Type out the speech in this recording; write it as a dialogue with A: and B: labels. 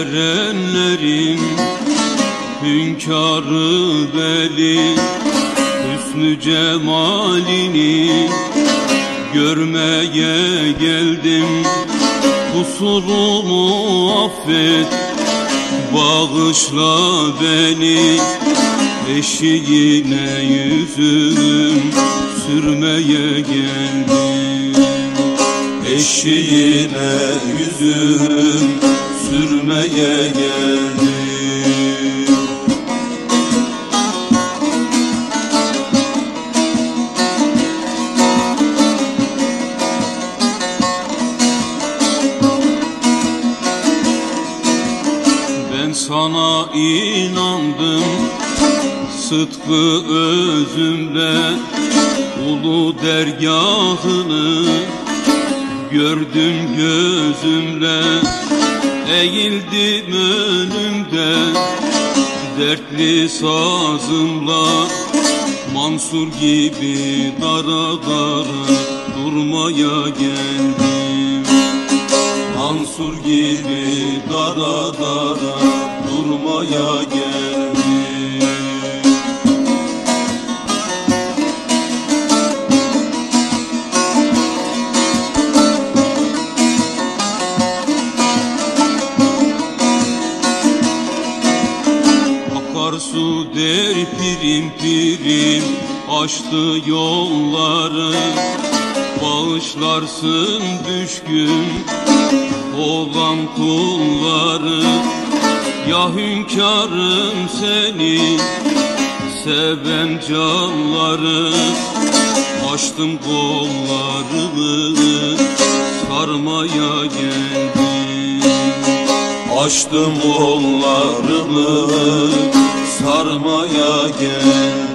A: erenlerin Hünkârı veli Hüsnü cemalini Görmeye geldim. Kusurumu affet Bağışla beni Eşiğine yüzüm Sürmeye geldim
B: Eşiğine yüzüm sürmeye geldim
A: Ben sana inandım Sıdkı özümle Ulu dergahını Gördüm gözümle Eğildim önümde. Dertli sazımla Mansur gibi dara dara Durmaya geldim.
B: Mansur gibi dara dara durmaya geldim
A: Akarsu der pirim pirim Açtı yolları. Bağışlarsın düşkün Olan kulları. Ya hünkârım seni Seven canları. Açtım kollarımı Sarmaya geldim.
B: Açtım kollarımı sarmaya geldim